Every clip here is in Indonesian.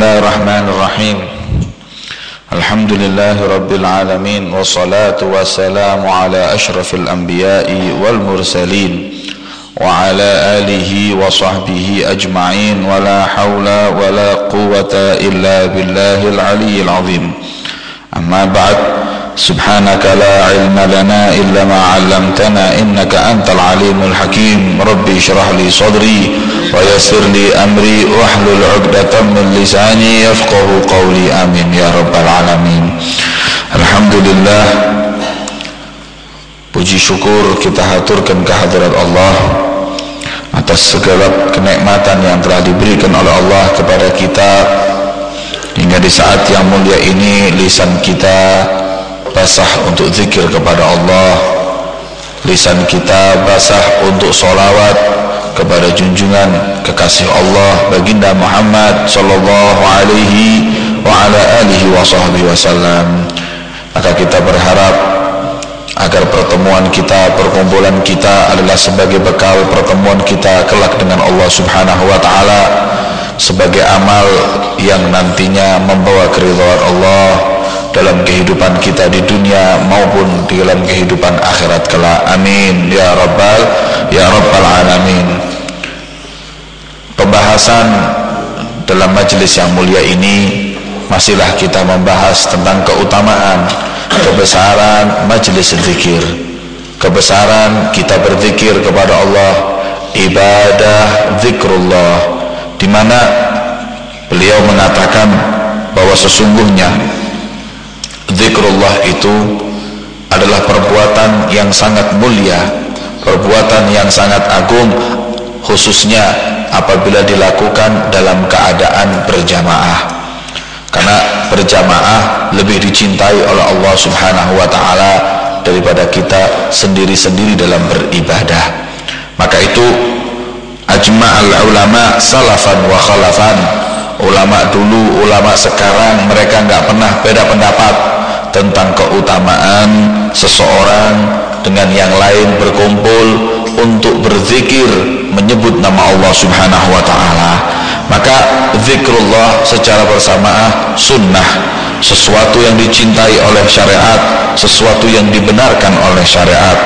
الله الرحمن الرحيم الحمد لله رب العالمين والصلاة والسلام على أشرف الأنبياء والمرسلين وعلى آله وصحبه أجمعين ولا حول ولا قوة إلا بالله العلي العظيم أما بعد سبحانك لا علم لنا إلا ما علمتنا إنك أنت العليم الحكيم ربي اشرح لي صدري ويسر لي أمري واحلل عقدة من لساني يفقه قولي آمين يا رب العالمين الحمد لله Puji syukur kita haturkan kehadirat Allah atas segala kenikmatan yang telah diberikan oleh Allah kepada kita hingga di saat yang mulia ini lisan kita basah untuk zikir kepada Allah. Lisan kita basah untuk solawat kepada junjungan kekasih Allah baginda Muhammad sallallahu alaihi wa ala alihi wa sahbihi wasallam maka kita berharap agar pertemuan kita perkumpulan kita adalah sebagai bekal pertemuan kita kelak dengan Allah subhanahu wa ta'ala sebagai amal yang nantinya membawa keridhaan Allah dalam kehidupan kita di dunia maupun di dalam kehidupan akhirat kelak. Amin. Ya rabbal ya rabbal alamin. Pembahasan dalam majelis yang mulia ini masihlah kita membahas tentang keutamaan kebesaran majelis zikir. Kebesaran kita berzikir kepada Allah ibadah zikrullah di mana beliau mengatakan bahwa sesungguhnya zikrullah itu adalah perbuatan yang sangat mulia perbuatan yang sangat agung khususnya apabila dilakukan dalam keadaan berjamaah. Karena berjamaah lebih dicintai oleh Allah subhanahu wa ta'ala daripada kita sendiri-sendiri dalam beribadah. Maka itu ajma'al ulama salafan wa khalafan. Ulama dulu, ulama sekarang mereka nggak pernah beda pendapat tentang keutamaan seseorang dengan yang lain berkumpul untuk berzikir menyebut nama Allah Subhanahu wa taala. Maka zikrullah secara bersamaan sunnah, sesuatu yang dicintai oleh syariat, sesuatu yang dibenarkan oleh syariat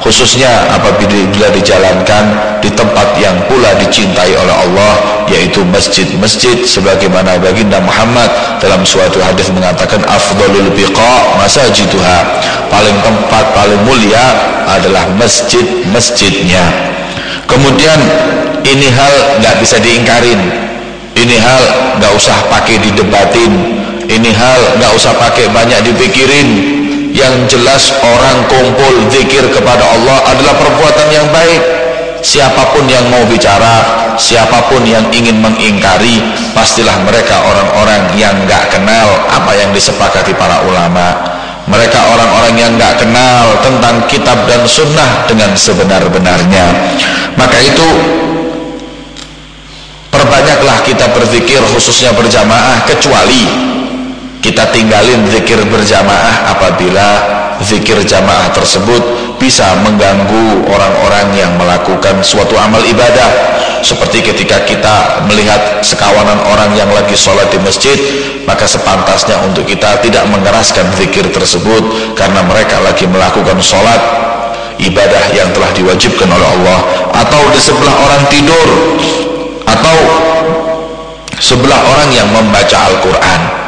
khususnya apabila dijalankan di tempat yang pula dicintai oleh Allah yaitu masjid-masjid sebagaimana baginda Muhammad dalam suatu hadis mengatakan afdalul biqa masajiduha paling tempat paling mulia adalah masjid-masjidnya. Kemudian ini hal nggak bisa diingkarin. Ini hal nggak usah pakai didebatin. Ini hal nggak usah pakai banyak dipikirin yang jelas orang kumpul zikir kepada Allah adalah perbuatan yang baik. Siapa pun yang mau bicara siapa pun yang ingin mengingkari pastilah mereka orang-orang yang gak kenal apa yang disepakati para ulama. Mereka orang-orang yang gak kenal tentang kitab dan sunnah dengan sebenar-benarnya. Maka itu perbanyaklah kita berzikir khususnya berjamaah kecuali kita tinggalin zikir berjamaah apabila zikir jamaah tersebut bisa mengganggu orang-orang yang melakukan suatu amal ibadah. Seperti ketika kita melihat sekawanan orang yang lagi sholat di masjid maka sepantasnya untuk kita tidak mengeraskan zikir tersebut karena mereka lagi melakukan sholat ibadah yang telah diwajibkan oleh Allah atau di sebelah orang tidur atau sebelah orang yang membaca Al-Quran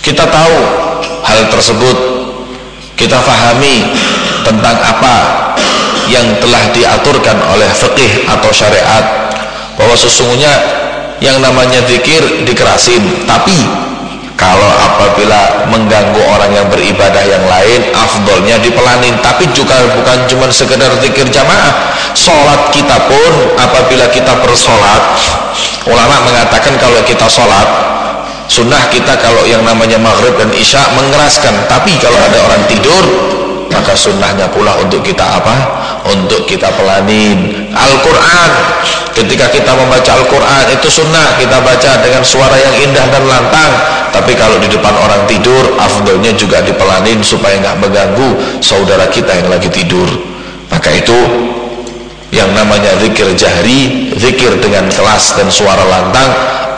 kita tahu hal tersebut. Kita fahami tentang apa yang telah diaturkan oleh fikih atau syariat. Bahwa sesungguhnya yang namanya zikir dikerasin. Tapi kalau apabila mengganggu orang yang beribadah yang lain afdolnya dipelanin. Tapi juga bukan cuma sekedar zikir jamaah. Sholat kita pun apabila kita bersolat ulama mengatakan kalau kita sholat sunnah kita kalau yang namanya maghrib dan isya mengeraskan. Tapi kalau ada orang tidur maka sunnahnya pula untuk kita apa? untuk kita pelanin. Al-Quran. Ketika kita membaca Al-Quran itu sunnah kita baca dengan suara yang indah dan lantang. Tapi kalau di depan orang tidur afdolnya juga dipelanin supaya nggak mengganggu saudara kita yang lagi tidur. Maka itu yang namanya zikir jahri zikir dengan kelas dan suara lantang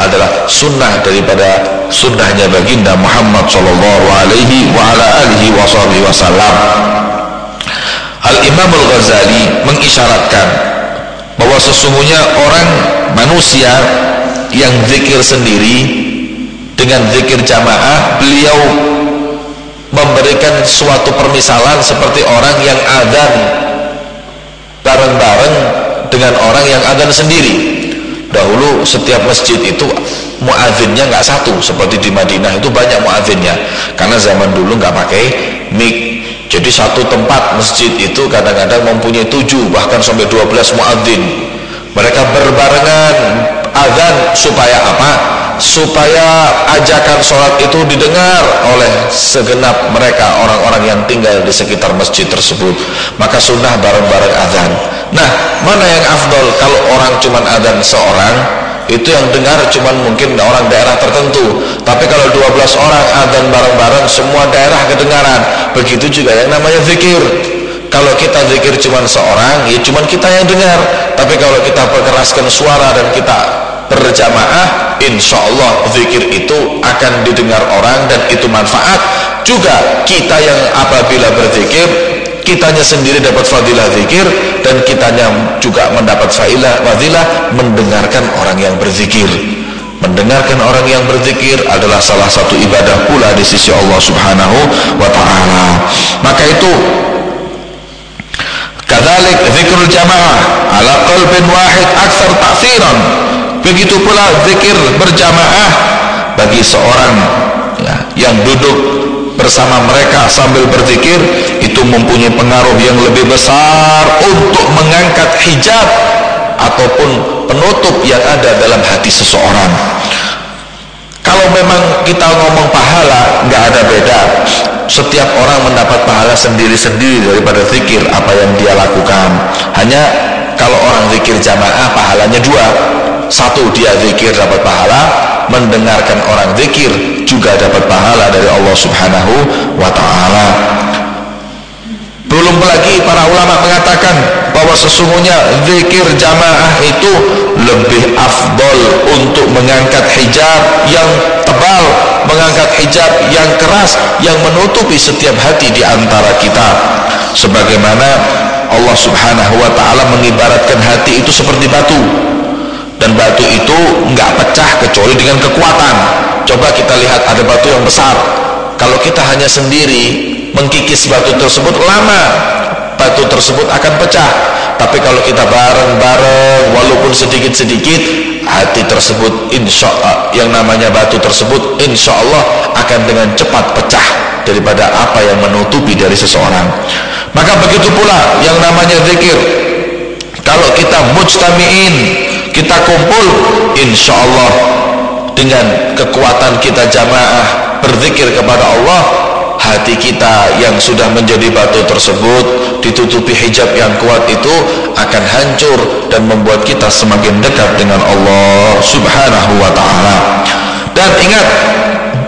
adalah sunnah daripada sunnahnya baginda Muhammad sallallahu alaihi wa ala alihi wasallam Al-Imam Al-Ghazali mengisyaratkan bahwa sesungguhnya orang manusia yang zikir sendiri dengan zikir jamaah beliau memberikan suatu permisalan seperti orang yang adzan bareng-bareng dengan orang yang adzan sendiri dahulu setiap masjid itu muadzinnya nggak satu seperti di Madinah itu banyak muadzinnya. Karena zaman dulu nggak pakai mic. Jadi satu tempat masjid itu kadang-kadang mempunyai tujuh bahkan sampai dua belas muadzin. Mereka berbarengan azan supaya apa supaya ajakan sholat itu didengar oleh segenap mereka orang-orang yang tinggal di sekitar masjid tersebut. Maka sunnah bareng-bareng azan nah mana yang afdol kalau orang cuma azan seorang? Itu yang dengar cuma mungkin orang daerah tertentu. Tapi kalau 12 orang azan bareng-bareng semua daerah kedengaran. Begitu juga yang namanya zikir. Kalau kita zikir cuma seorang ya cuma kita yang dengar. Tapi kalau kita perkeraskan suara dan kita berjamaah insya Allah zikir itu akan didengar orang dan itu manfaat. Juga kita yang apabila berzikir kitanya sendiri dapat fadilah zikir dan kitanya juga mendapat failah fadilah mendengarkan orang yang berzikir. Mendengarkan orang yang berzikir adalah salah satu ibadah pula di sisi Allah subhanahu wa ta'ala. Maka itu Kadalik zikrul jamaah ala qalbin wahid aksar ta'thiran. Begitu pula zikir berjamaah bagi seorang ya, yang duduk bersama mereka sambil berzikir itu mempunyai pengaruh yang lebih besar untuk mengangkat hijab ataupun penutup yang ada dalam hati seseorang. Kalau memang kita ngomong pahala nggak ada beda. Setiap orang mendapat pahala sendiri-sendiri daripada zikir apa yang dia lakukan. Hanya kalau orang zikir jamaah pahalanya dua satu dia zikir dapat pahala mendengarkan orang zikir juga dapat pahala dari Allah subhanahu wa ta'ala belum lagi para ulama mengatakan bahwa sesungguhnya zikir jamaah itu lebih afdol untuk mengangkat hijab yang tebal, mengangkat hijab yang keras yang menutupi setiap hati di antara kita. Sebagaimana Allah Subhanahu wa taala mengibaratkan hati itu seperti batu. Dan batu itu enggak pecah kecuali dengan kekuatan. Coba kita lihat ada batu yang besar. Kalau kita hanya sendiri mengkikis batu tersebut lama batu tersebut akan pecah tapi kalau kita bareng-bareng walaupun sedikit-sedikit hati tersebut insya Allah yang namanya batu tersebut insya Allah akan dengan cepat pecah daripada apa yang menutupi dari seseorang maka begitu pula yang namanya zikir kalau kita mujtamiin kita kumpul insya Allah dengan kekuatan kita jamaah berzikir kepada Allah hati kita yang sudah menjadi batu tersebut ditutupi hijab yang kuat itu akan hancur dan membuat kita semakin dekat dengan Allah subhanahu wa ta'ala. Dan ingat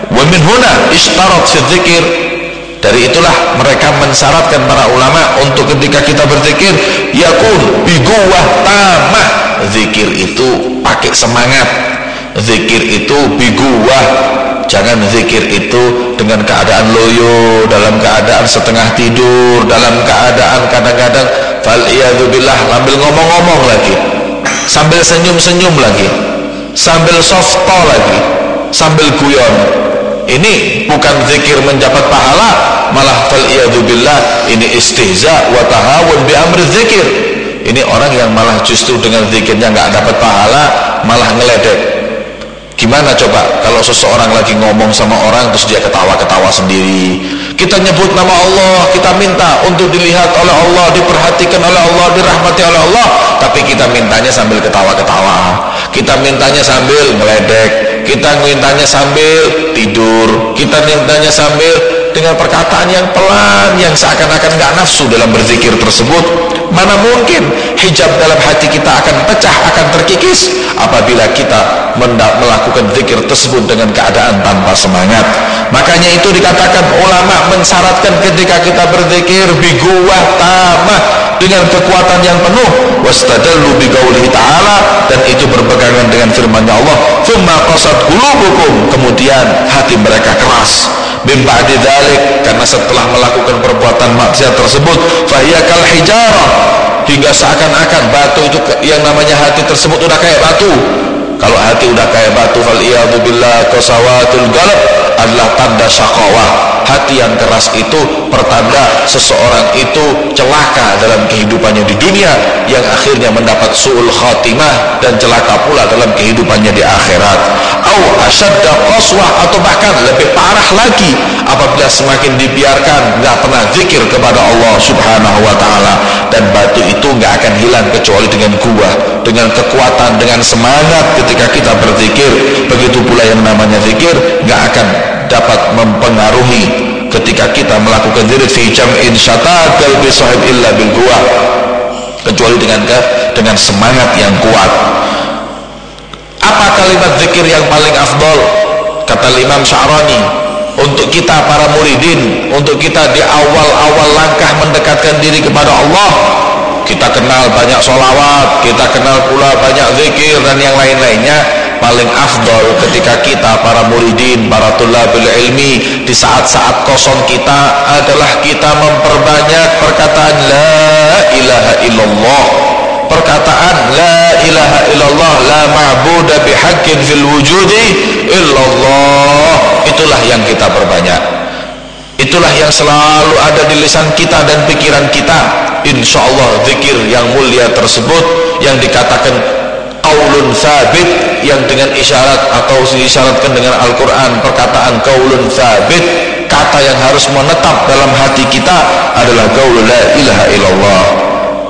wa min huna ishtarat dari itulah mereka mensyaratkan para ulama untuk ketika kita berzikir yakun biguwah tamah zikir itu pakai semangat. Zikir itu biguwah jangan zikir itu dengan keadaan loyo dalam keadaan setengah tidur dalam keadaan kadang-kadang faliyadzubillah sambil ngomong-ngomong lagi. Sambil senyum-senyum lagi. Sambil softo lagi. Sambil guyon. Ini bukan zikir mendapat pahala malah faliyadzubillah ini istihza wa tahawun bi amri zikir ini orang yang malah justru dengan zikirnya nggak dapat pahala malah ngeledek Gimana coba kalau seseorang lagi ngomong sama orang terus dia ketawa-ketawa sendiri. Kita nyebut nama Allah, kita minta untuk dilihat oleh Allah, diperhatikan oleh Allah, dirahmati oleh Allah, tapi kita mintanya sambil ketawa-ketawa. Kita mintanya sambil meledek, kita mintanya sambil tidur, kita mintanya sambil dengan perkataan yang pelan yang seakan-akan gak nafsu dalam berzikir tersebut. Mana mungkin hijab dalam hati kita akan pecah akan terkikis apabila kita melakukan zikir tersebut dengan keadaan tanpa semangat. Makanya itu dikatakan ulama mensyaratkan ketika kita berzikir biguwah tamah dengan kekuatan yang penuh. Wastadallu biqaulihi ta'ala dan itu berpegangan dengan firman Allah. Thumma qasat qulubukum. Kemudian hati mereka keras min ba'di dzalik karena setelah melakukan perbuatan maksiat tersebut fahiya kal hijarah hingga seakan-akan batu itu yang namanya hati tersebut udah kayak batu. Kalau hati udah kayak batu fal billah qasawatul galab adalah tanda syaqawah hati yang keras itu pertanda seseorang itu celaka dalam kehidupannya di dunia yang akhirnya mendapat su'ul khatimah dan celaka pula dalam kehidupannya di akhirat. Au atau bahkan lebih parah lagi apabila semakin dibiarkan nggak pernah zikir kepada Allah subhanahu wa ta'ala dan batu itu nggak akan hilang kecuali dengan kuah dengan kekuatan dengan semangat ketika kita berzikir. Begitu pula yang namanya zikir nggak akan dapat mempengaruhi ketika kita melakukan diri fi jam'in syatatal bi sahib illa bil quwa kecuali dengan dengan semangat yang kuat. Apa kalimat zikir yang paling afdol? Kata Imam Sya'rani untuk kita para muridin untuk kita di awal-awal langkah mendekatkan diri kepada Allah kita kenal banyak solawat kita kenal pula banyak zikir dan yang lain-lainnya paling afdol ketika kita para muridin, para tulabil ilmi di saat-saat kosong kita adalah kita memperbanyak perkataan la ilaha illallah. Perkataan la ilaha illallah la ma'buda bihaqqin fil wujudi illallah. Itulah yang kita perbanyak. Itulah yang selalu ada di lisan kita dan pikiran kita. Insyaallah zikir yang mulia tersebut yang dikatakan qaulun sabit yang dengan isyarat atau diisyaratkan dengan Al-Quran perkataan qaulun sabit kata yang harus menetap dalam hati kita adalah qaul la ilaha illallah.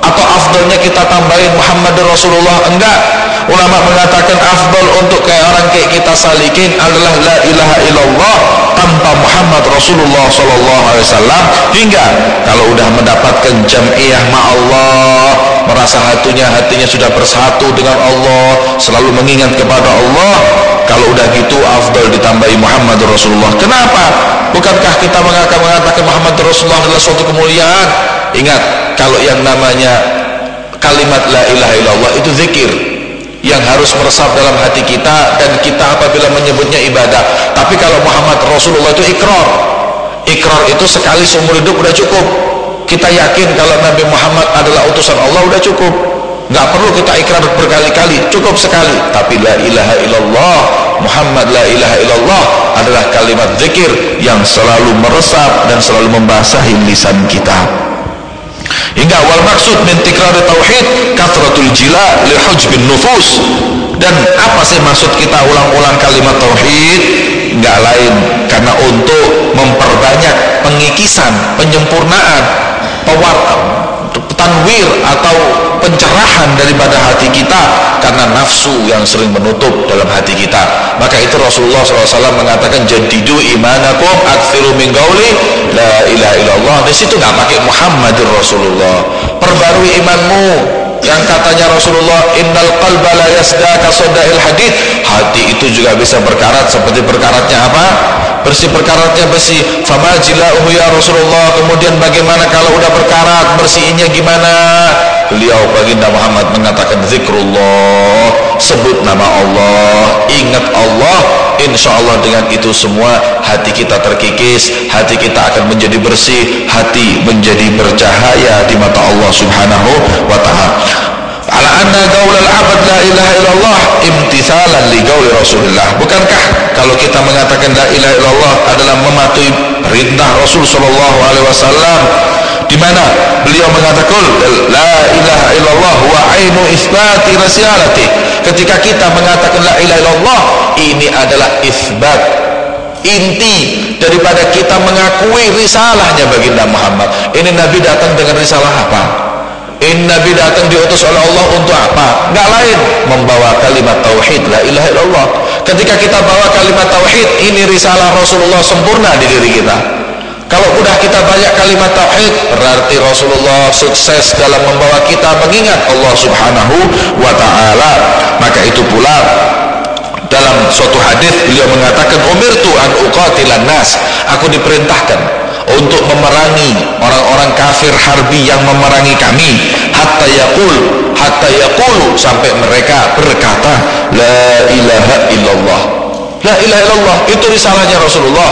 Atau afdalnya kita tambahin Muhammad Rasulullah enggak. Ulama mengatakan afdal untuk kayak orang kayak kita salikin adalah la ilaha illallah tanpa Muhammad Rasulullah sallallahu alaihi wasallam. Hingga kalau udah mendapatkan jam'iyah ma Allah merasa hatinya hatinya sudah bersatu dengan Allah selalu mengingat kepada Allah. Kalau udah gitu afdal ditambahi Muhammad Rasulullah. Kenapa? Bukankah kita mengatakan mengatakan Muhammad Rasulullah adalah suatu kemuliaan? Ingat kalau yang namanya kalimat la ilaha illallah itu zikir yang harus meresap dalam hati kita dan kita apabila menyebutnya ibadah. Tapi kalau Muhammad Rasulullah itu ikrar. Ikrar itu sekali seumur hidup udah cukup kita yakin kalau Nabi Muhammad adalah utusan Allah udah cukup. Nggak perlu kita ikrar berkali-kali cukup sekali. Tapi la ilaha illallah Muhammad la ilaha illallah adalah kalimat zikir yang selalu meresap dan selalu membasahi lisan kita. Hingga awal maksud min tikrar tauhid kathratul jila li hujbin nufus. Dan apa sih maksud kita ulang-ulang kalimat tauhid? Enggak lain karena untuk memperbanyak pengikisan penyempurnaan pewar tanwir atau pencerahan daripada hati kita karena nafsu yang sering menutup dalam hati kita. Maka itu Rasulullah SAW mengatakan jadidu imanakum aksiru min gauli la ilaha illallah. Di situ nggak pakai Muhammadur Rasulullah. Perbarui imanmu yang katanya Rasulullah innal qalba la yasda kasodail hadid hati itu juga bisa berkarat seperti berkaratnya apa bersih perkaratnya besi fama jila'uhu ya Rasulullah. Kemudian bagaimana kalau udah berkarat bersihinnya gimana? Beliau baginda Muhammad mengatakan zikrullah. Sebut nama Allah. Ingat Allah. Insya Allah dengan itu semua hati kita terkikis. Hati kita akan menjadi bersih. Hati menjadi bercahaya di mata Allah subhanahu wa ta'ala ala anna gaulal abad la ilaha illallah imtithalan li gauli rasulullah bukankah kalau kita mengatakan la ilaha illallah adalah mematuhi perintah Rasul sallallahu alaihi wasallam di mana beliau mengatakan la ilaha illallah wa ainu isbati risalati ketika kita mengatakan la ilaha illallah ini adalah isbat inti daripada kita mengakui risalahnya baginda Muhammad. Ini Nabi datang dengan risalah apa ini Nabi datang diutus oleh Allah untuk apa? Enggak lain membawa kalimat tauhid la ilaha illallah. Ketika kita bawa kalimat tauhid, ini risalah Rasulullah sempurna di diri kita. Kalau sudah kita banyak kalimat tauhid, berarti Rasulullah sukses dalam membawa kita mengingat Allah Subhanahu wa taala. Maka itu pula dalam suatu hadis beliau mengatakan umirtu an uqatilan nas. Aku diperintahkan untuk memerangi orang-orang kafir harbi yang memerangi kami. Hatta yaqul hatta yaqulu sampai mereka berkata la ilaha illallah. La ilaha illallah itu risalahnya Rasulullah.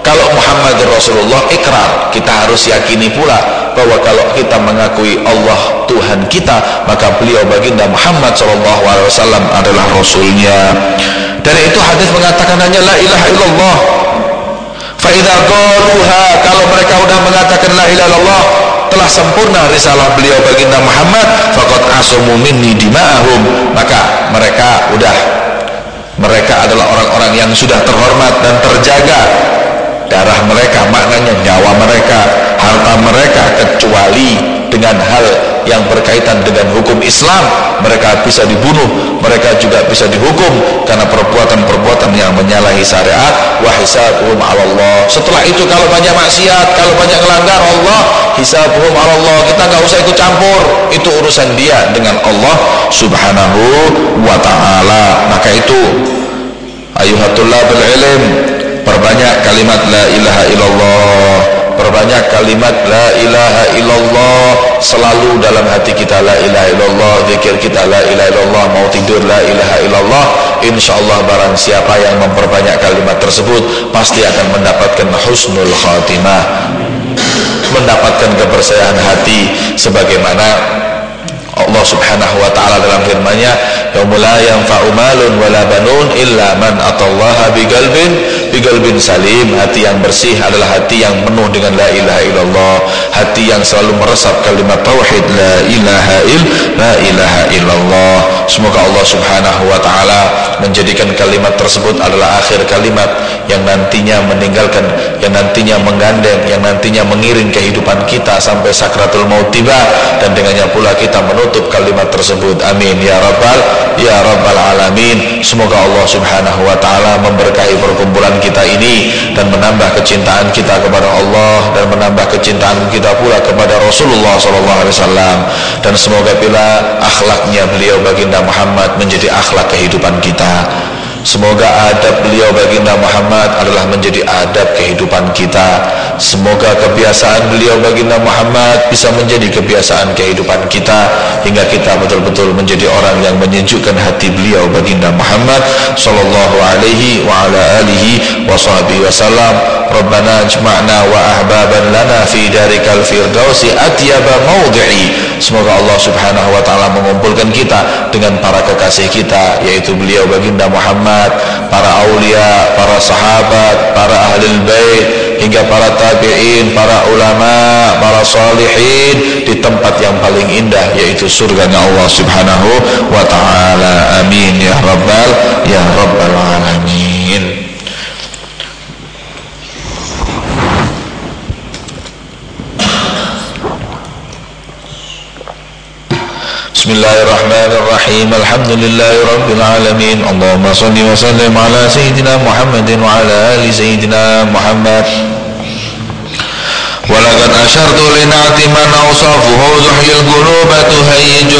Kalau Muhammad Rasulullah ikrar. Kita harus yakini pula bahwa kalau kita mengakui Allah Tuhan kita maka beliau baginda Muhammad SAW adalah Rasulnya. Dan itu hadis mengatakan hanya la ilaha illallah Faidah kalau mereka sudah mengatakan la ilaha illallah telah sempurna risalah beliau baginda Muhammad faqad asumu minni dima'ahum. Maka mereka sudah mereka adalah orang-orang yang sudah terhormat dan terjaga. Darah mereka maknanya nyawa mereka harta mereka kecuali dengan hal yang berkaitan dengan hukum Islam. Mereka bisa dibunuh mereka juga bisa dihukum karena perbuatan-perbuatan yang menyalahi syariat. Wa hisabuhum Allah setelah itu kalau banyak maksiat kalau banyak melanggar Allah hisabuhum Allah kita nggak usah ikut campur. Itu urusan dia dengan Allah subhanahu wa ta'ala. Maka itu ayuhatullah bil ilm perbanyak kalimat la ilaha illallah. Perbanyak kalimat la ilaha illallah selalu dalam hati kita la ilaha illallah zikir kita la ilaha illallah mau tidur la ilaha illallah insyaallah barang siapa yang memperbanyak kalimat tersebut pasti akan mendapatkan husnul khatimah mendapatkan kebersihan hati sebagaimana Allah Subhanahu wa taala dalam firman-Nya yaumul la yanfa'u malun wala banun illa man atallaha biqalbin biqalbin salim hati yang bersih adalah hati yang penuh dengan la ilaha illallah hati yang selalu meresap kalimat tauhid la ilaha il la ilaha illallah. Semoga Allah Subhanahu wa taala menjadikan kalimat tersebut adalah akhir kalimat yang nantinya meninggalkan yang nantinya menggandeng yang nantinya mengiring kehidupan kita sampai sakratul maut tiba. Dan dengannya pula kita menutup kalimat tersebut. Amin. Ya rabbal ya rabbal alamin. Semoga Allah subhanahu wa ta'ala memberkahi perkumpulan kita ini dan menambah kecintaan kita kepada Allah dan menambah kecintaan kita pula kepada Rasulullah wasallam. Dan semoga bila akhlaknya beliau baginda Muhammad menjadi akhlak kehidupan kita Semoga adab beliau baginda Muhammad adalah menjadi adab kehidupan kita. Semoga kebiasaan beliau baginda Muhammad bisa menjadi kebiasaan kehidupan kita Hingga kita betul-betul menjadi orang yang menyejukkan hati beliau baginda Muhammad Sallallahu alaihi wa ala alihi wa wasallam Rabbana jma'na wa ahbaban lana fi darikal firdausi atyaba mawdi'i. Semoga Allah subhanahu wa ta'ala mengumpulkan kita dengan para kekasih kita Yaitu beliau baginda Muhammad Muhammad para aulia, para sahabat, para ahli bait hingga para tabi'in, para ulama, para salihin di tempat yang paling indah yaitu surganya Allah Subhanahu wa taala. Amin ya rabbal ya rabbal alamin. بسم الله الرحمن الرحيم الحمد لله رب العالمين اللهم صل وسلم على سيدنا محمد وعلى آل سيدنا محمد ولقد أشرت لنعت من أوصافه زحي القلوب تهيج